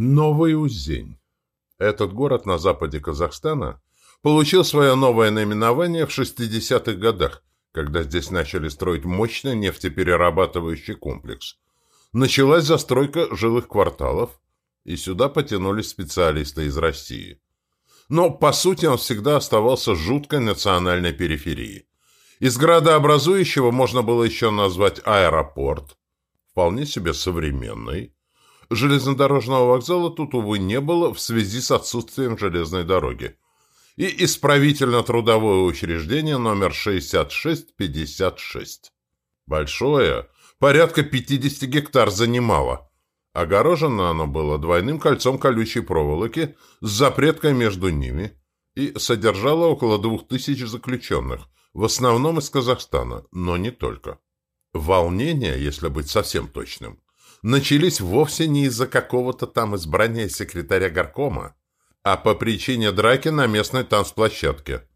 Новый Узень. Этот город на западе Казахстана получил свое новое наименование в 60-х годах, когда здесь начали строить мощный нефтеперерабатывающий комплекс. Началась застройка жилых кварталов, и сюда потянулись специалисты из России. Но, по сути, он всегда оставался жуткой национальной периферией. Из градообразующего можно было еще назвать аэропорт, вполне себе современный, Железнодорожного вокзала тут, увы, не было в связи с отсутствием железной дороги. И исправительно-трудовое учреждение номер 6656. Большое, порядка 50 гектар занимало. Огорожено оно было двойным кольцом колючей проволоки с запреткой между ними и содержало около двух тысяч заключенных, в основном из Казахстана, но не только. Волнение, если быть совсем точным, начались вовсе не из-за какого-то там избрания секретаря горкома, а по причине драки на местной танцплощадке.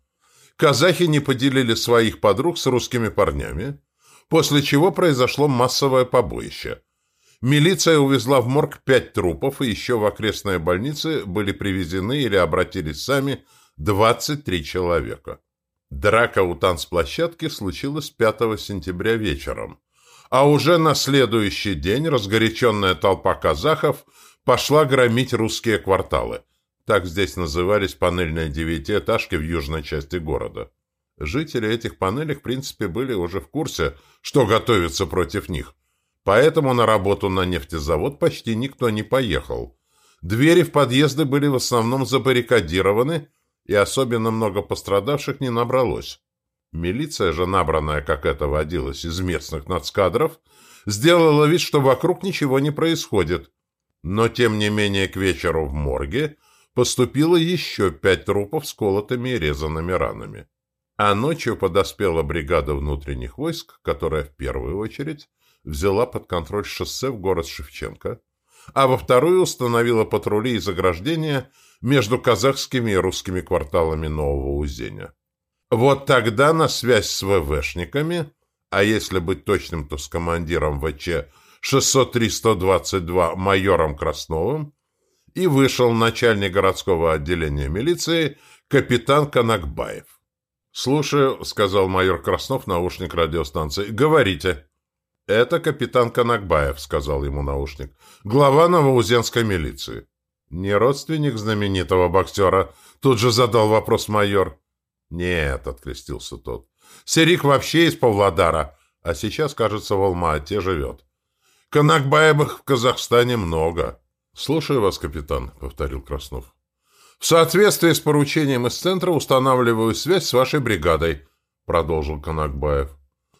Казахи не поделили своих подруг с русскими парнями, после чего произошло массовое побоище. Милиция увезла в морг пять трупов, и еще в окрестные больницы были привезены или обратились сами 23 человека. Драка у танцплощадки случилась 5 сентября вечером – а уже на следующий день разгоряченная толпа казахов пошла громить русские кварталы. Так здесь назывались панельные девятиэтажки в южной части города. Жители этих панелей, в принципе, были уже в курсе, что готовится против них. Поэтому на работу на нефтезавод почти никто не поехал. Двери в подъезды были в основном забаррикадированы, и особенно много пострадавших не набралось. Милиция же, набранная, как это водилось, из местных нацкадров, сделала вид, что вокруг ничего не происходит. Но, тем не менее, к вечеру в морге поступило еще пять трупов с колотыми и резанными ранами. А ночью подоспела бригада внутренних войск, которая в первую очередь взяла под контроль шоссе в город Шевченко, а во вторую установила патрули и заграждения между казахскими и русскими кварталами Нового Узеня. Вот тогда на связь с ВВшниками, а если быть точным, то с командиром ВЧ 603-122 майором Красновым, и вышел начальник городского отделения милиции капитан Канакбаев. «Слушаю», — сказал майор Краснов, наушник радиостанции. «Говорите». «Это капитан Канакбаев», — сказал ему наушник. «Глава Новоузенской милиции». «Не родственник знаменитого боксера?» — тут же задал вопрос майор. «Нет», — открестился тот. «Серик вообще из Павлодара, а сейчас, кажется, в Алма-Ате живет. Канакбаевых в Казахстане много». «Слушаю вас, капитан», — повторил Краснов. «В соответствии с поручением из центра устанавливаю связь с вашей бригадой», — продолжил Канакбаев.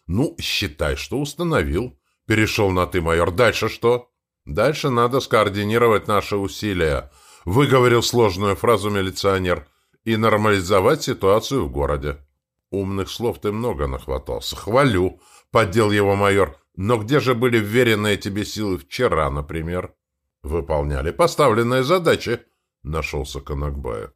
«Ну, считай, что установил», — перешел на «ты, майор». «Дальше что?» «Дальше надо скоординировать наши усилия», — выговорил сложную фразу милиционер и нормализовать ситуацию в городе. Умных слов ты много нахватался. Хвалю, поддел его майор. Но где же были вверенные тебе силы вчера, например? Выполняли поставленные задачи, нашелся Конакбаев.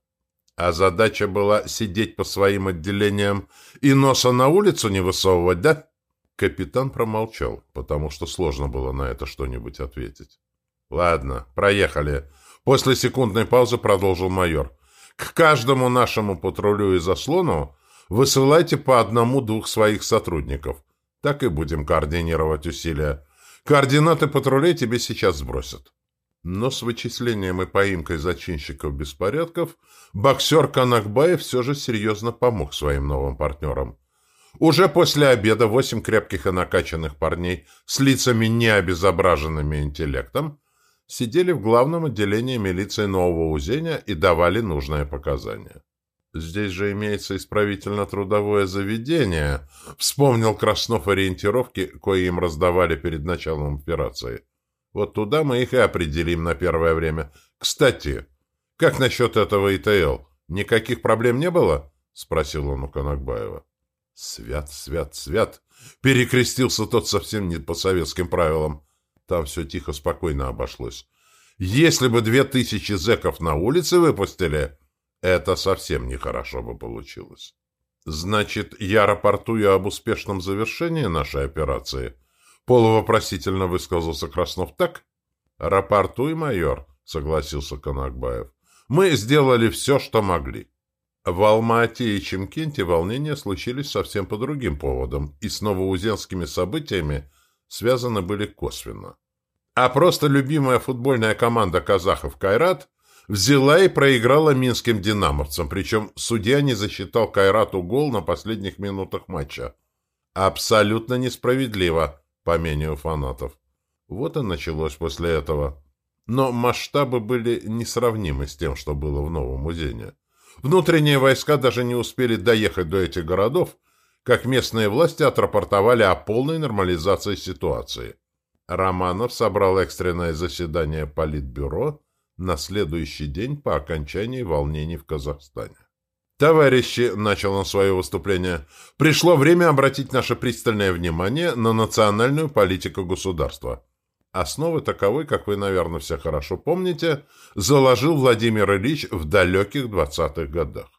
А задача была сидеть по своим отделениям и носа на улицу не высовывать, да? Капитан промолчал, потому что сложно было на это что-нибудь ответить. Ладно, проехали. После секундной паузы продолжил майор. К каждому нашему патрулю и заслону высылайте по одному-двух своих сотрудников. Так и будем координировать усилия. Координаты патрулей тебе сейчас сбросят. Но с вычислением и поимкой зачинщиков беспорядков боксер Канакбаев все же серьезно помог своим новым партнерам. Уже после обеда восемь крепких и накачанных парней с лицами необезображенными интеллектом сидели в главном отделении милиции Нового Узеня и давали нужные показания. «Здесь же имеется исправительно-трудовое заведение», — вспомнил Краснов ориентировки, кои им раздавали перед началом операции. «Вот туда мы их и определим на первое время. Кстати, как насчет этого ИТЛ? Никаких проблем не было?» — спросил он у Конакбаева. «Свят, свят, свят!» — перекрестился тот совсем не по советским правилам. Там все тихо, спокойно обошлось. Если бы две тысячи зэков на улице выпустили, это совсем нехорошо бы получилось. Значит, я рапортую об успешном завершении нашей операции? Полувопросительно высказался Краснов так? Рапортуй, майор, согласился Конакбаев. Мы сделали все, что могли. В Алма-Ате и Чемкенте волнения случились совсем по другим поводам и с новоузенскими событиями связаны были косвенно. А просто любимая футбольная команда казахов «Кайрат» взяла и проиграла минским «Динамовцам», причем судья не засчитал «Кайрату» гол на последних минутах матча. Абсолютно несправедливо, по мнению фанатов. Вот и началось после этого. Но масштабы были несравнимы с тем, что было в Новом Узене. Внутренние войска даже не успели доехать до этих городов, как местные власти отрапортовали о полной нормализации ситуации. Романов собрал экстренное заседание Политбюро на следующий день по окончании волнений в Казахстане. «Товарищи», — начал он свое выступление, — «пришло время обратить наше пристальное внимание на национальную политику государства. Основы таковой, как вы, наверное, все хорошо помните, заложил Владимир Ильич в далеких двадцатых годах.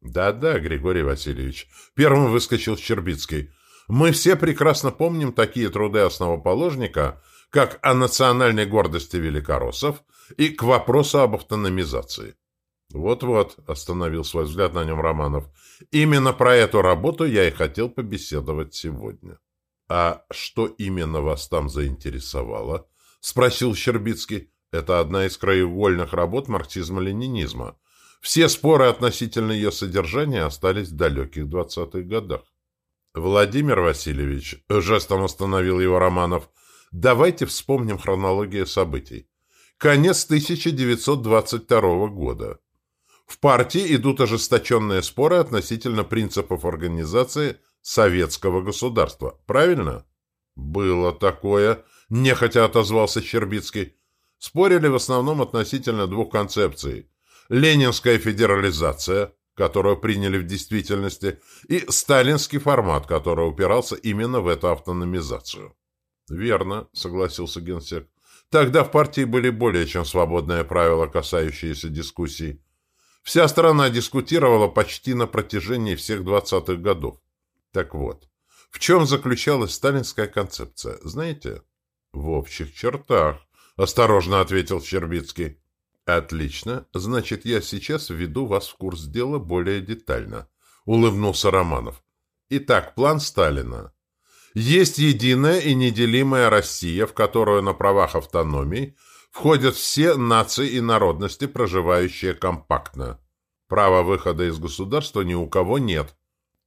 Да-да, Григорий Васильевич, первым выскочил Щербицкий. Мы все прекрасно помним такие труды основоположника, как о национальной гордости великороссов и к вопросу об автономизации. Вот-вот, остановил свой взгляд на нем Романов. Именно про эту работу я и хотел побеседовать сегодня. «А что именно вас там заинтересовало?» — спросил Щербицкий. «Это одна из краеугольных работ марксизма-ленинизма. Все споры относительно ее содержания остались в далеких двадцатых годах». «Владимир Васильевич», — жестом остановил его Романов, — «давайте вспомним хронологию событий. Конец 1922 года. В партии идут ожесточенные споры относительно принципов организации – советского государства. Правильно? Было такое, нехотя отозвался Щербицкий. Спорили в основном относительно двух концепций. Ленинская федерализация, которую приняли в действительности, и сталинский формат, который упирался именно в эту автономизацию. «Верно», — согласился генсек. «Тогда в партии были более чем свободные правила, касающиеся дискуссий. Вся страна дискутировала почти на протяжении всех двадцатых годов. Так вот, в чем заключалась сталинская концепция, знаете? В общих чертах, осторожно ответил Щербицкий. Отлично, значит, я сейчас введу вас в курс дела более детально, улыбнулся Романов. Итак, план Сталина. Есть единая и неделимая Россия, в которую на правах автономии входят все нации и народности, проживающие компактно. Права выхода из государства ни у кого нет,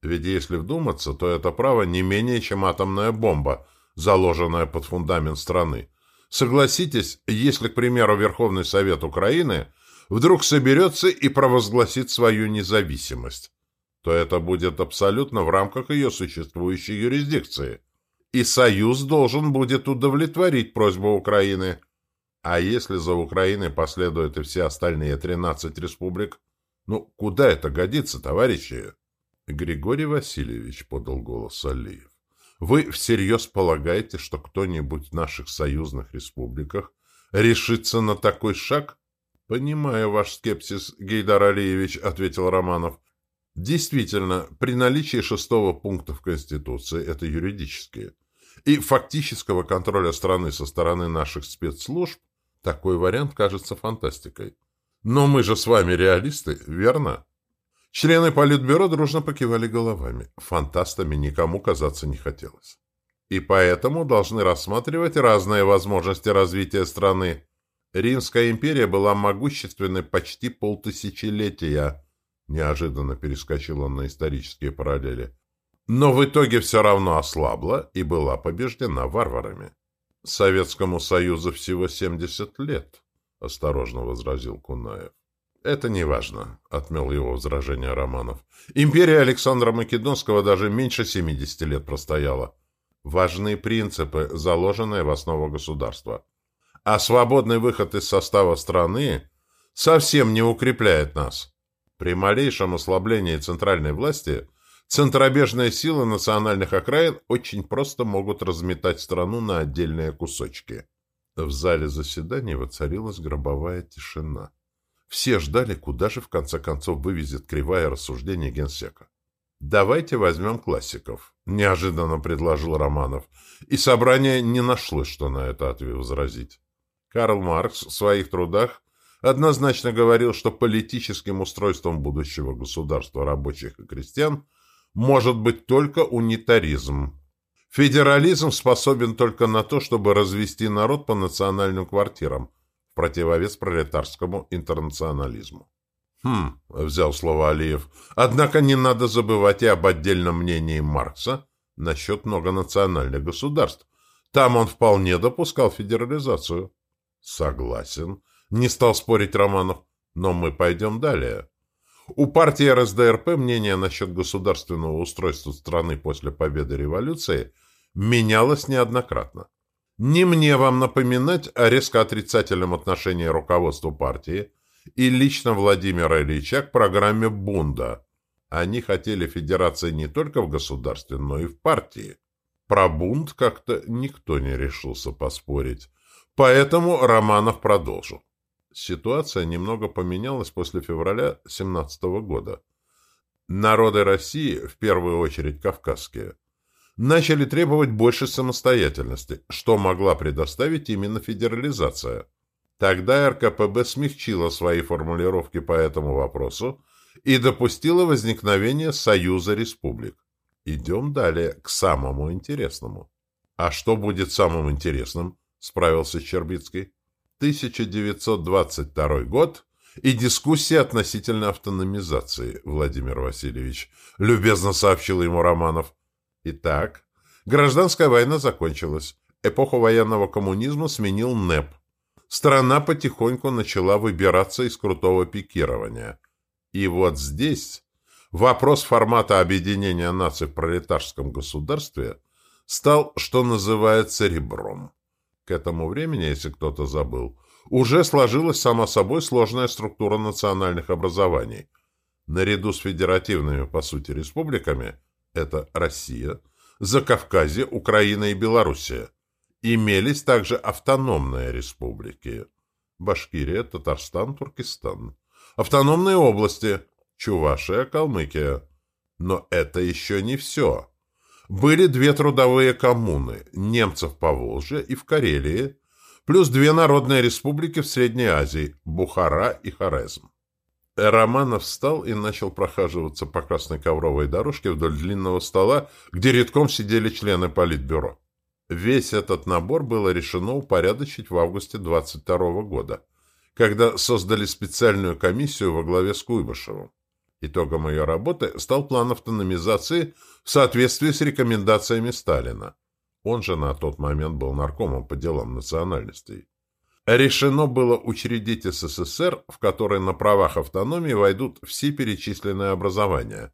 ведь если вдуматься, то это право не менее, чем атомная бомба, заложенная под фундамент страны. Согласитесь, если, к примеру, Верховный Совет Украины вдруг соберется и провозгласит свою независимость, то это будет абсолютно в рамках ее существующей юрисдикции. И Союз должен будет удовлетворить просьбу Украины. А если за Украиной последуют и все остальные 13 республик, ну, куда это годится, товарищи? Григорий Васильевич, — подал голос Алиев, — вы всерьез полагаете, что кто-нибудь в наших союзных республиках решится на такой шаг? — Понимаю ваш скепсис, Гейдар Алиевич, — ответил Романов. Действительно, при наличии шестого пункта в Конституции, это юридические, и фактического контроля страны со стороны наших спецслужб, такой вариант кажется фантастикой. Но мы же с вами реалисты, верно? Члены Политбюро дружно покивали головами. Фантастами никому казаться не хотелось. И поэтому должны рассматривать разные возможности развития страны. Римская империя была могущественной почти полтысячелетия. Неожиданно перескочил он на исторические параллели. Но в итоге все равно ослабла и была побеждена варварами. Советскому Союзу всего 70 лет, осторожно возразил Кунаев. «Это не важно», — отмел его возражение Романов. «Империя Александра Македонского даже меньше 70 лет простояла. Важны принципы, заложенные в основу государства. А свободный выход из состава страны совсем не укрепляет нас. При малейшем ослаблении центральной власти центробежные силы национальных окраин очень просто могут разметать страну на отдельные кусочки». В зале заседаний воцарилась гробовая тишина. Все ждали, куда же в конце концов вывезет кривое рассуждение генсека. «Давайте возьмем классиков», — неожиданно предложил Романов, и собрание не нашлось, что на это ответ возразить. Карл Маркс в своих трудах однозначно говорил, что политическим устройством будущего государства рабочих и крестьян может быть только унитаризм. Федерализм способен только на то, чтобы развести народ по национальным квартирам, противовес пролетарскому интернационализму. «Хм», — взял слово Алиев, — «однако не надо забывать и об отдельном мнении Маркса насчет многонациональных государств. Там он вполне допускал федерализацию». «Согласен», — не стал спорить Романов, — «но мы пойдем далее». У партии РСДРП мнение насчет государственного устройства страны после победы революции менялось неоднократно. Не мне вам напоминать о резко отрицательном отношении руководства партии и лично Владимира Ильича к программе Бунда. Они хотели федерации не только в государстве, но и в партии. Про бунт как-то никто не решился поспорить. Поэтому Романов продолжил. Ситуация немного поменялась после февраля 17 года. Народы России, в первую очередь кавказские, начали требовать больше самостоятельности, что могла предоставить именно федерализация. Тогда РКПБ смягчила свои формулировки по этому вопросу и допустила возникновение Союза Республик. Идем далее, к самому интересному. А что будет самым интересным? Справился Щербицкий. 1922 год и дискуссия относительно автономизации, Владимир Васильевич, любезно сообщил ему Романов. Итак, гражданская война закончилась. Эпоху военного коммунизма сменил НЭП. Страна потихоньку начала выбираться из крутого пикирования. И вот здесь вопрос формата объединения наций в пролетарском государстве стал, что называется, ребром. К этому времени, если кто-то забыл, уже сложилась сама собой сложная структура национальных образований. Наряду с федеративными, по сути, республиками – это Россия, Закавказье, Украина и Белоруссия. Имелись также автономные республики – Башкирия, Татарстан, Туркестан. Автономные области – Чувашия, Калмыкия. Но это еще не все. Были две трудовые коммуны – немцев по Волжье и в Карелии, плюс две народные республики в Средней Азии – Бухара и Хорезм. Романов встал и начал прохаживаться по красной ковровой дорожке вдоль длинного стола, где редком сидели члены политбюро. Весь этот набор было решено упорядочить в августе 22 года, когда создали специальную комиссию во главе с Куйбышевым. Итогом ее работы стал план автономизации в соответствии с рекомендациями Сталина. Он же на тот момент был наркомом по делам национальностей. Решено было учредить СССР, в который на правах автономии войдут все перечисленные образования.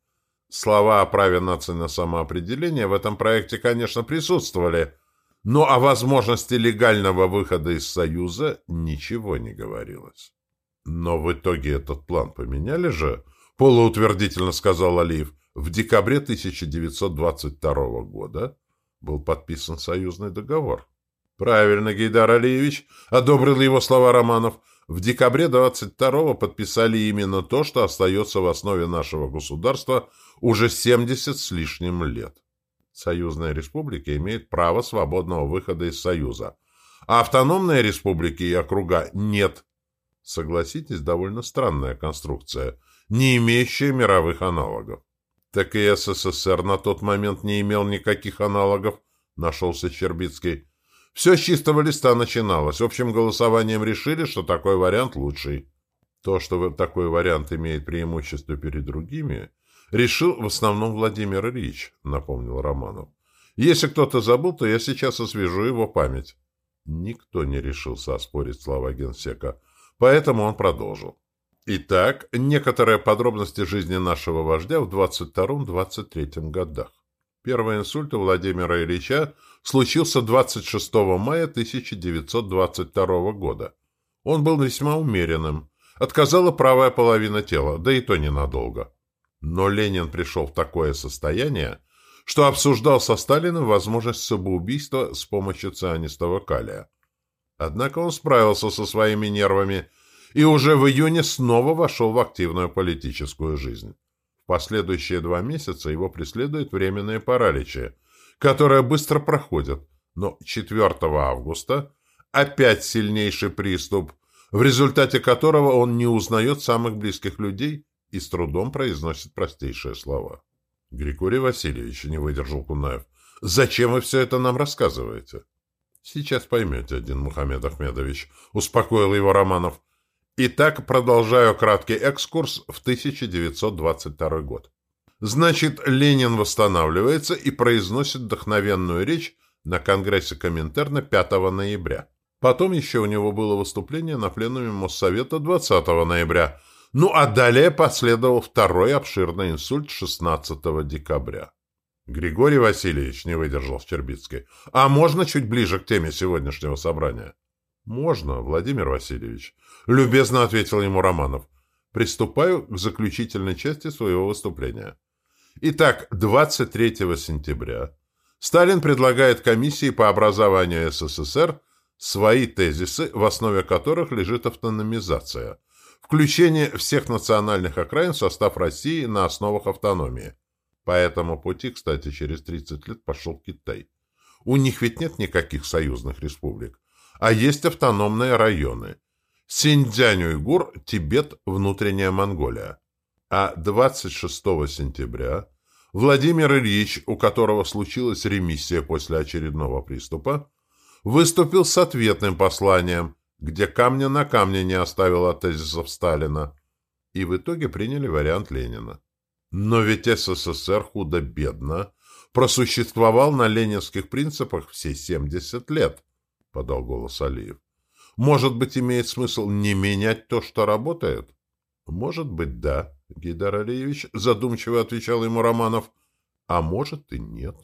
Слова о праве нации на самоопределение в этом проекте, конечно, присутствовали, но о возможности легального выхода из Союза ничего не говорилось. Но в итоге этот план поменяли же, полуутвердительно сказал Алиев. В декабре 1922 года был подписан союзный договор. Правильно, Гейдар Алиевич, одобрил его слова Романов. В декабре 22-го подписали именно то, что остается в основе нашего государства уже 70 с лишним лет. Союзная республика имеет право свободного выхода из Союза, а автономные республики и округа нет. Согласитесь, довольно странная конструкция – не имеющая мировых аналогов. Так и СССР на тот момент не имел никаких аналогов, нашелся Щербицкий. Все с чистого листа начиналось. Общим голосованием решили, что такой вариант лучший. То, что такой вариант имеет преимущество перед другими, решил в основном Владимир Ильич, напомнил Романов. Если кто-то забыл, то я сейчас освежу его память. Никто не решился оспорить слова генсека, поэтому он продолжил. Итак, некоторые подробности жизни нашего вождя в 22-23 годах. Первый инсульт у Владимира Ильича случился 26 мая 1922 года. Он был весьма умеренным. Отказала правая половина тела, да и то ненадолго. Но Ленин пришел в такое состояние, что обсуждал со Сталиным возможность самоубийства с помощью цианистого калия. Однако он справился со своими нервами – и уже в июне снова вошел в активную политическую жизнь. Последующие два месяца его преследует временные параличи, которые быстро проходят, но 4 августа опять сильнейший приступ, в результате которого он не узнает самых близких людей и с трудом произносит простейшие слова. Григорий Васильевич не выдержал Кунаев. «Зачем вы все это нам рассказываете?» «Сейчас поймете, один Мухаммед Ахмедович», — успокоил его Романов. Итак, продолжаю краткий экскурс в 1922 год. Значит, Ленин восстанавливается и произносит вдохновенную речь на Конгрессе Коминтерна 5 ноября. Потом еще у него было выступление на пленуме Моссовета 20 ноября. Ну а далее последовал второй обширный инсульт 16 декабря. Григорий Васильевич не выдержал Щербицкий. А можно чуть ближе к теме сегодняшнего собрания? Можно, Владимир Васильевич. Любезно ответил ему Романов. Приступаю к заключительной части своего выступления. Итак, 23 сентября Сталин предлагает комиссии по образованию СССР свои тезисы, в основе которых лежит автономизация, включение всех национальных окраин в состав России на основах автономии. По этому пути, кстати, через 30 лет пошел Китай. У них ведь нет никаких союзных республик, а есть автономные районы. Синьцзянь-Уйгур, Тибет, внутренняя Монголия. А 26 сентября Владимир Ильич, у которого случилась ремиссия после очередного приступа, выступил с ответным посланием, где камня на камне не оставил от тезисов Сталина, и в итоге приняли вариант Ленина. Но ведь СССР худо-бедно просуществовал на ленинских принципах все 70 лет, — подал голос Алиев. Может быть, имеет смысл не менять то, что работает? Может быть, да, Гидар Алиевич, задумчиво отвечал ему Романов. А может и нет.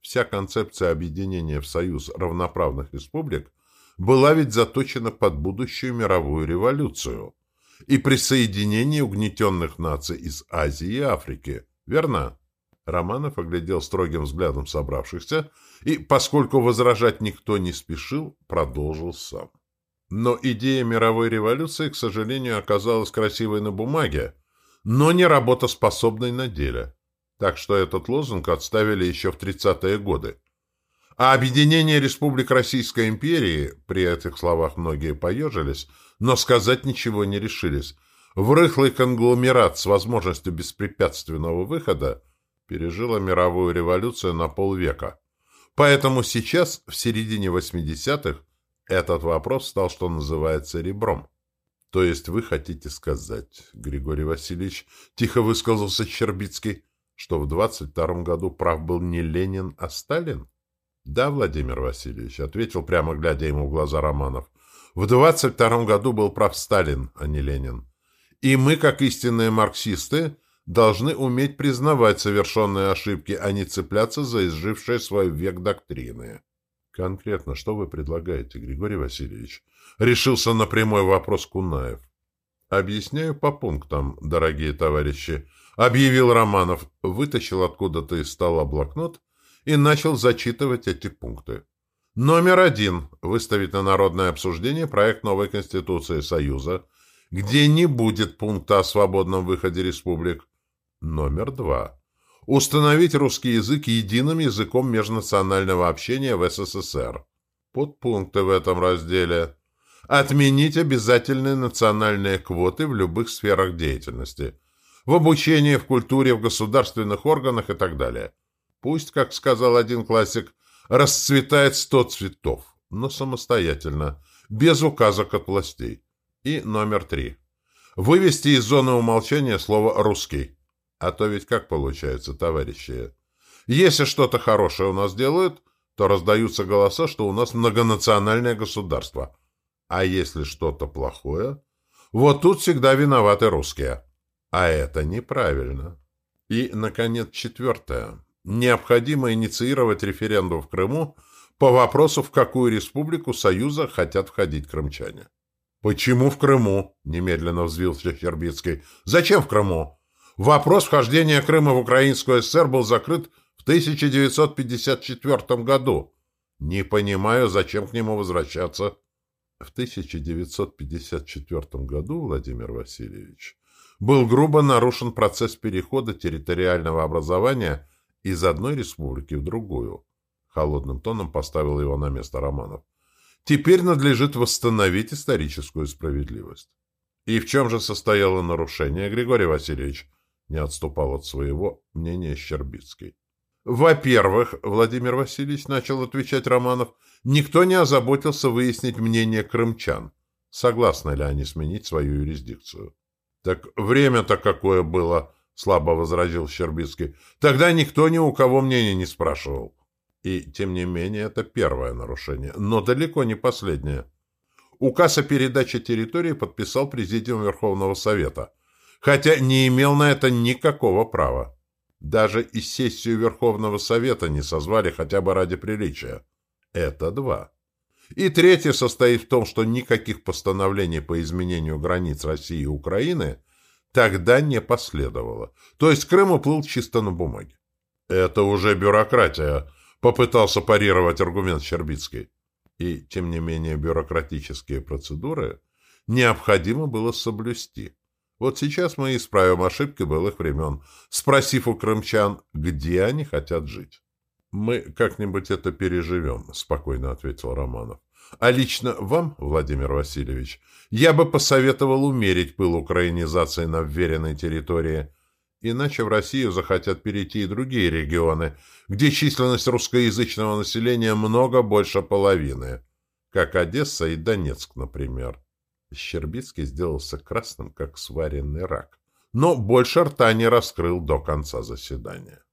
Вся концепция объединения в союз равноправных республик была ведь заточена под будущую мировую революцию и присоединение угнетенных наций из Азии и Африки. Верно? Романов оглядел строгим взглядом собравшихся и, поскольку возражать никто не спешил, продолжил сам. Но идея мировой революции, к сожалению, оказалась красивой на бумаге, но не работоспособной на деле. Так что этот лозунг отставили еще в 30-е годы. А объединение республик Российской империи, при этих словах многие поежились, но сказать ничего не решились, в рыхлый конгломерат с возможностью беспрепятственного выхода пережила мировую революцию на полвека. Поэтому сейчас, в середине 80-х, этот вопрос стал, что называется, ребром. То есть вы хотите сказать, Григорий Васильевич, тихо высказался Щербицкий, что в 22 году прав был не Ленин, а Сталин? Да, Владимир Васильевич, ответил прямо глядя ему в глаза Романов. В 22 году был прав Сталин, а не Ленин. И мы, как истинные марксисты, должны уметь признавать совершенные ошибки, а не цепляться за изжившие свой век доктрины. Конкретно что вы предлагаете, Григорий Васильевич? Решился на прямой вопрос Кунаев. Объясняю по пунктам, дорогие товарищи. Объявил Романов, вытащил откуда-то из стола блокнот и начал зачитывать эти пункты. Номер один. Выставить на народное обсуждение проект новой Конституции Союза, где не будет пункта о свободном выходе республик. Номер два Установить русский язык единым языком межнационального общения в СССР. Подпункты в этом разделе. Отменить обязательные национальные квоты в любых сферах деятельности. В обучении, в культуре, в государственных органах и так далее. Пусть, как сказал один классик, расцветает сто цветов, но самостоятельно, без указок от властей. И номер три. Вывести из зоны умолчания слово «русский». А то ведь как получается, товарищи? Если что-то хорошее у нас делают, то раздаются голоса, что у нас многонациональное государство. А если что-то плохое, вот тут всегда виноваты русские. А это неправильно. И, наконец, четвертое. Необходимо инициировать референдум в Крыму по вопросу, в какую республику Союза хотят входить крымчане. «Почему в Крыму?» – немедленно взвился Щербицкий. «Зачем в Крыму? Вопрос вхождения Крыма в Украинскую ССР был закрыт в 1954 году. Не понимаю, зачем к нему возвращаться. В 1954 году, Владимир Васильевич, был грубо нарушен процесс перехода территориального образования из одной республики в другую. Холодным тоном поставил его на место Романов. Теперь надлежит восстановить историческую справедливость. И в чем же состояло нарушение, Григорий Васильевич? Не отступал от своего мнения Щербицкий. Во-первых, Владимир Васильевич начал отвечать Романов, никто не озаботился выяснить мнение крымчан, согласны ли они сменить свою юрисдикцию. Так время-то какое было, слабо возразил Щербицкий. Тогда никто ни у кого мнения не спрашивал. И, тем не менее, это первое нарушение, но далеко не последнее. Указ о передаче территории подписал Президиум Верховного Совета, хотя не имел на это никакого права. Даже и сессию Верховного Совета не созвали хотя бы ради приличия. Это два. И третье состоит в том, что никаких постановлений по изменению границ России и Украины тогда не последовало. То есть Крым уплыл чисто на бумаге. Это уже бюрократия, Попытался парировать аргумент Щербицкий. И, тем не менее, бюрократические процедуры необходимо было соблюсти. Вот сейчас мы исправим ошибки былых времен, спросив у крымчан, где они хотят жить. «Мы как-нибудь это переживем», — спокойно ответил Романов. «А лично вам, Владимир Васильевич, я бы посоветовал умерить пыл украинизации на вверенной территории, Иначе в Россию захотят перейти и другие регионы, где численность русскоязычного населения много больше половины, как Одесса и Донецк, например. Щербицкий сделался красным, как сваренный рак, но больше рта не раскрыл до конца заседания.